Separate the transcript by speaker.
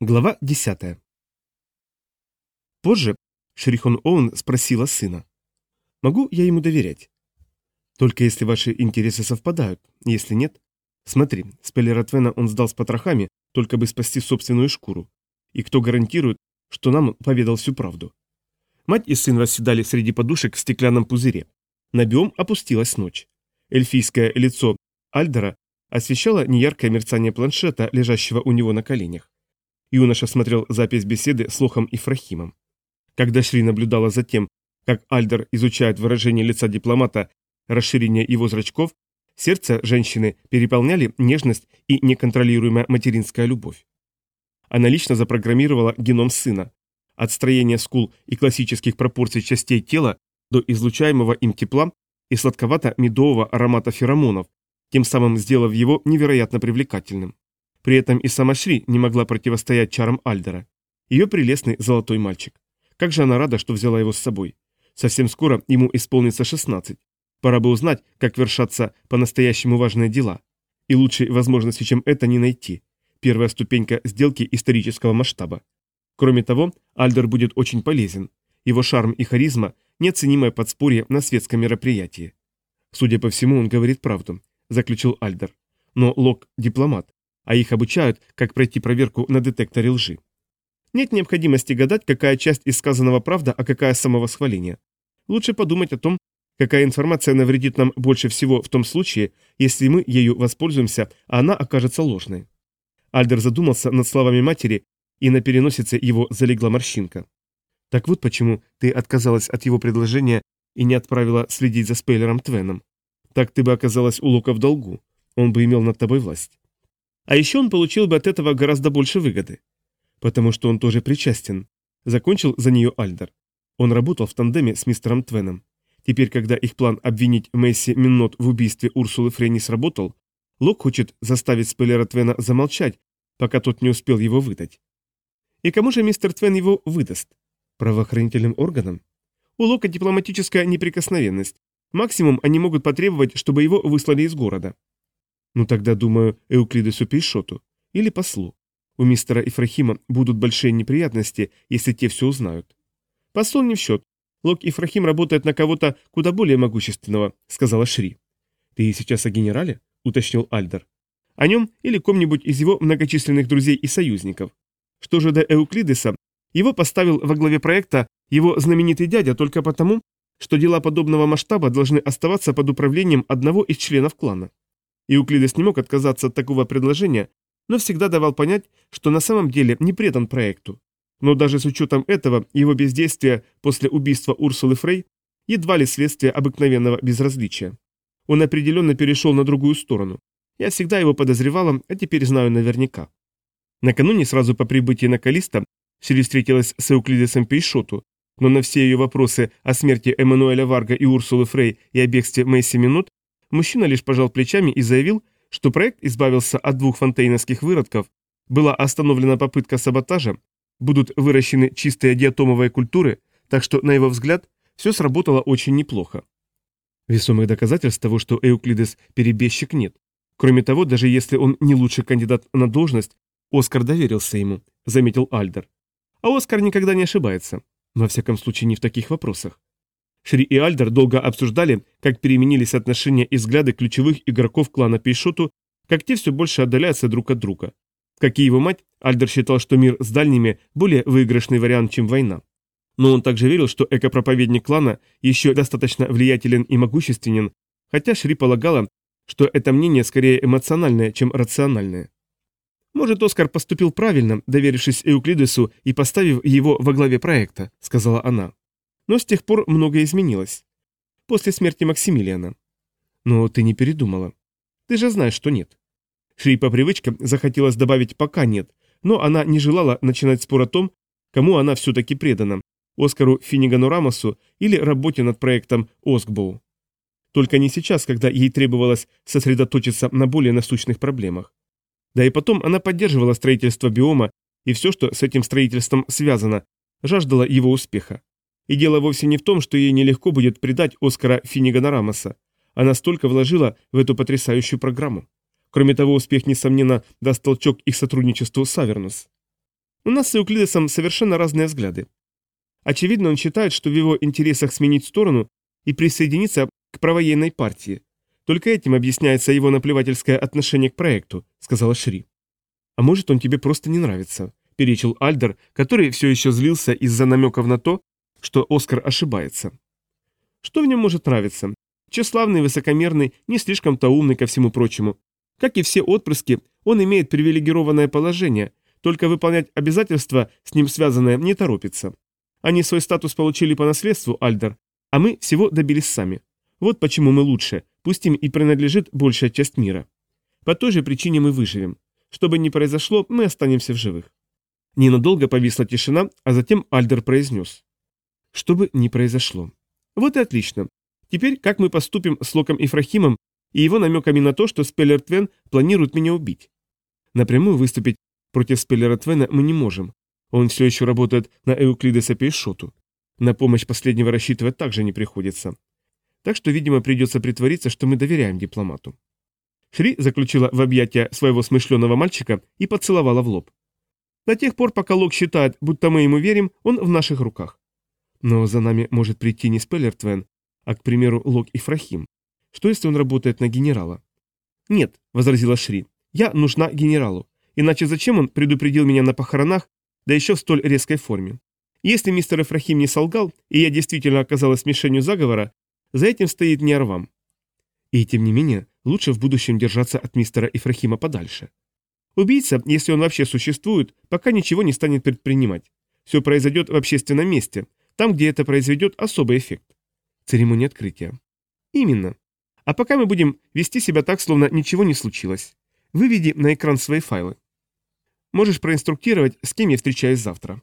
Speaker 1: Глава 10. Позже Шерихон Оуэн спросила сына. «Могу я ему доверять?» «Только если ваши интересы совпадают. Если нет...» «Смотри, Спеллера Твена он сдал с потрохами, только бы спасти собственную шкуру. И кто гарантирует, что нам поведал всю правду?» Мать и сын восседали среди подушек в стеклянном пузыре. На биом опустилась ночь. Эльфийское лицо Альдера освещало неяркое мерцание планшета, лежащего у него на коленях. Юноша смотрел запись беседы с Лохом Фрахимом. Когда Шри наблюдала за тем, как Альдер изучает выражение лица дипломата, расширение его зрачков, сердце женщины переполняли нежность и неконтролируемая материнская любовь. Она лично запрограммировала геном сына, от строения скул и классических пропорций частей тела до излучаемого им тепла и сладковато-медового аромата феромонов, тем самым сделав его невероятно привлекательным. При этом и сама Шри не могла противостоять чарам Альдера. Ее прелестный золотой мальчик. Как же она рада, что взяла его с собой. Совсем скоро ему исполнится 16. Пора бы узнать, как вершатся по-настоящему важные дела. И лучшей возможности, чем это, не найти. Первая ступенька сделки исторического масштаба. Кроме того, Альдер будет очень полезен. Его шарм и харизма – неоценимое подспорье на светском мероприятии. Судя по всему, он говорит правду, заключил Альдер. Но Лок – дипломат а их обучают, как пройти проверку на детекторе лжи. Нет необходимости гадать, какая часть из сказанного правда, а какая самовосхваление. Лучше подумать о том, какая информация навредит нам больше всего в том случае, если мы ею воспользуемся, а она окажется ложной. Альдер задумался над словами матери, и на переносице его залегла морщинка. Так вот почему ты отказалась от его предложения и не отправила следить за Спейлером Твеном. Так ты бы оказалась у Лука в долгу, он бы имел над тобой власть. А еще он получил бы от этого гораздо больше выгоды. Потому что он тоже причастен. Закончил за нее Альдер. Он работал в тандеме с мистером Твеном. Теперь, когда их план обвинить Месси Миннот в убийстве Урсулы Фрей сработал, Лок хочет заставить Спойлера Твена замолчать, пока тот не успел его выдать. И кому же мистер Твен его выдаст? Правоохранительным органам? У Лока дипломатическая неприкосновенность. Максимум они могут потребовать, чтобы его выслали из города. Ну тогда, думаю, Эуклидесу Пейшоту. Или послу. У мистера Ифрахима будут большие неприятности, если те все узнают. Посол не в счет. Лок Ифрахим работает на кого-то куда более могущественного, сказала Шри. Ты сейчас о генерале? уточнил Альдер. О нем или ком-нибудь из его многочисленных друзей и союзников. Что же до Эуклидеса, его поставил во главе проекта его знаменитый дядя только потому, что дела подобного масштаба должны оставаться под управлением одного из членов клана. Иуклидес не мог отказаться от такого предложения, но всегда давал понять, что на самом деле не предан проекту. Но даже с учетом этого, его бездействие после убийства Урсулы Фрей едва ли следствие обыкновенного безразличия. Он определенно перешел на другую сторону. Я всегда его подозревала, а теперь знаю наверняка. Накануне, сразу по прибытии на Калиста, Сири встретилась с Эуклидесом Пейшоту, но на все ее вопросы о смерти Эммануэля Варга и Урсулы Фрей и о бегстве Мэйси Минут Мужчина лишь пожал плечами и заявил, что проект избавился от двух фонтейновских выродков, была остановлена попытка саботажа, будут выращены чистые диатомовые культуры, так что, на его взгляд, все сработало очень неплохо. Весомых доказательств того, что Эуклидес перебежчик нет. Кроме того, даже если он не лучший кандидат на должность, Оскар доверился ему, заметил Альдер. А Оскар никогда не ошибается. Во всяком случае, не в таких вопросах. Шри и Альдер долго обсуждали, как переменились отношения и взгляды ключевых игроков клана Пейшоту, как те все больше отдаляются друг от друга. Как и его мать, Альдер считал, что мир с дальними более выигрышный вариант, чем война. Но он также верил, что экопроповедник клана еще достаточно влиятелен и могущественен, хотя Шри полагала, что это мнение скорее эмоциональное, чем рациональное. «Может, Оскар поступил правильно, доверившись Эуклидесу и поставив его во главе проекта», — сказала она. Но с тех пор многое изменилось. После смерти Максимилиана. Но ты не передумала. Ты же знаешь, что нет. Шри по привычке захотелось добавить «пока нет», но она не желала начинать спор о том, кому она все-таки предана – Оскару Финнигану Рамосу или работе над проектом Оскбоу. Только не сейчас, когда ей требовалось сосредоточиться на более насущных проблемах. Да и потом она поддерживала строительство биома и все, что с этим строительством связано, жаждала его успеха. И дело вовсе не в том, что ей нелегко будет предать Оскара Финнигана Рамоса. Она столько вложила в эту потрясающую программу. Кроме того, успех, несомненно, даст толчок их сотрудничеству с Авернус. У нас с Эуклидесом совершенно разные взгляды. Очевидно, он считает, что в его интересах сменить сторону и присоединиться к правоенной партии. Только этим объясняется его наплевательское отношение к проекту, сказала Шри. А может, он тебе просто не нравится, перечил Альдер, который все еще злился из-за намеков на то, что Оскар ошибается. Что в нем может нравиться? Тщеславный, высокомерный, не слишком-то умный ко всему прочему. Как и все отпрыски, он имеет привилегированное положение, только выполнять обязательства, с ним связанные, не торопится. Они свой статус получили по наследству, Альдер, а мы всего добились сами. Вот почему мы лучше, пусть им и принадлежит большая часть мира. По той же причине мы выживем. Что бы ни произошло, мы останемся в живых. Ненадолго повисла тишина, а затем Альдер произнес. Что бы ни произошло. Вот и отлично. Теперь как мы поступим с Локом Ифрахимом и его намеками на то, что Спеллер Твен планирует меня убить? Напрямую выступить против Спеллера Твена мы не можем. Он все еще работает на Эуклидеса Пейшоту. На помощь последнего рассчитывать также не приходится. Так что, видимо, придется притвориться, что мы доверяем дипломату. Шри заключила в объятия своего смышленого мальчика и поцеловала в лоб. До тех пор, пока Лок считает, будто мы ему верим, он в наших руках. Но за нами может прийти не Спеллер Твен, а, к примеру, Лок Ифрахим. Что, если он работает на генерала? Нет, возразила Шри, я нужна генералу. Иначе зачем он предупредил меня на похоронах, да еще в столь резкой форме? Если мистер Ифрахим не солгал, и я действительно оказалась мишенью заговора, за этим стоит не Арвам. И тем не менее, лучше в будущем держаться от мистера Ифрахима подальше. Убийца, если он вообще существует, пока ничего не станет предпринимать. Все произойдет в общественном месте, там, где это произведет особый эффект. Церемония открытия. Именно. А пока мы будем вести себя так, словно ничего не случилось. Выведи на экран свои файлы. Можешь проинструктировать, с кем я встречаюсь завтра.